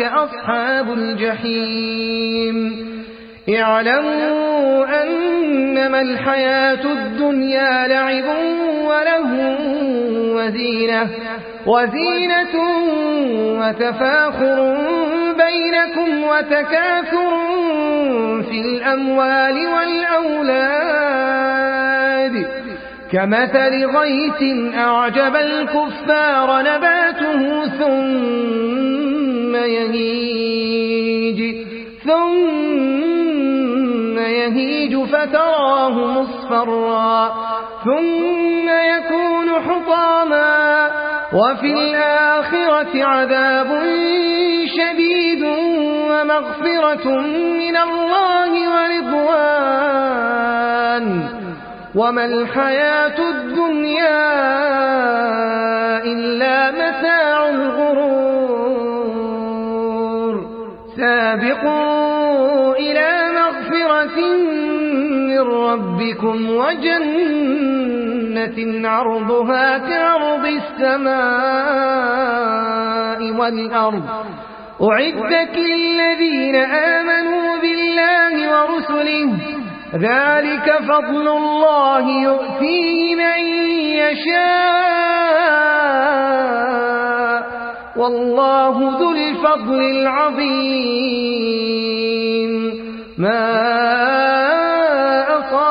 أولئك أصحاب الجحيم. اعلموا أنما الحياة الدنيا لعب وله وزينة وزينة وتفاخر بينكم وتكاثر في الأموال والأولاد. كمثل غيث أعجب الكفار نباته ثم يهيج. ثم يهيج فتراه مصفرا. ثم يكون حطاما. وفي الآخرة عذاب شديد ومغفرة من الله ورضوان. وما الحياة الدنيا ربكم وجنة عرضها كعرض السماء والأرض. أعدت للذين آمنوا بالله ورسله. ذلك فضل الله يؤتيه من يشاء. والله ذو الفضل العظيم. ما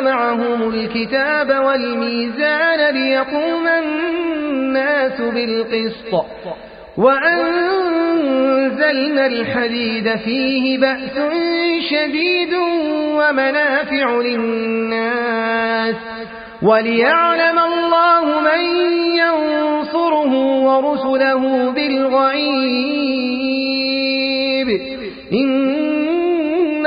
معهم الكتاب والميزان ليقوم الناس بالقسط. وأنزلنا الحديد فيه بأس شديد ومنافع للناس. وليعلم الله من ينصره ورسله بالغيب. إن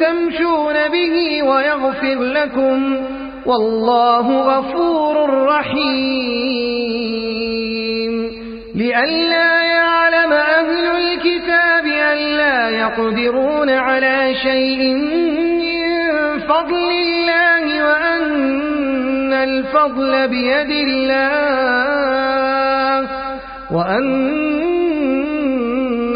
تمشون به ويغفر لكم والله غفور رحيم. لئلا يعلم أهل الكتاب ألا يقدرون على شيء من فضل الله وأن الفضل بيد الله وأن